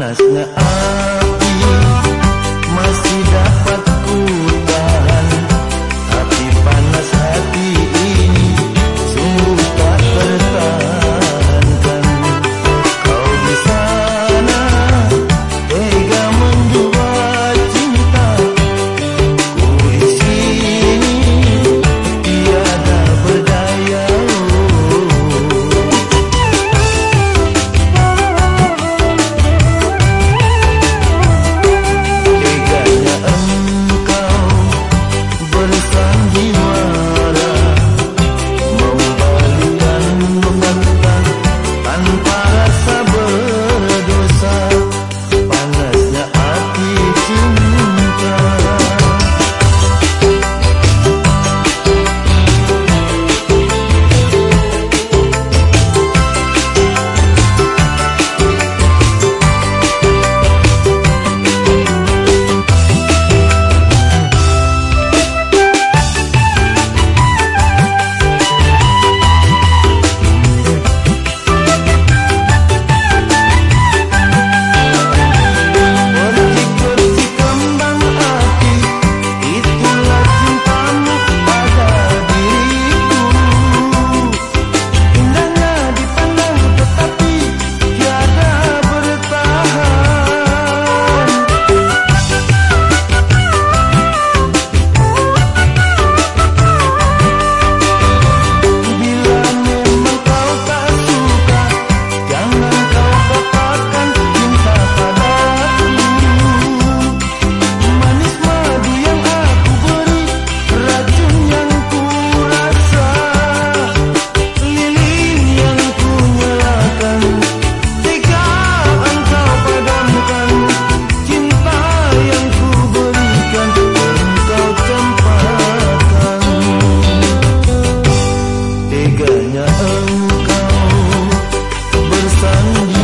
api masih dah sun.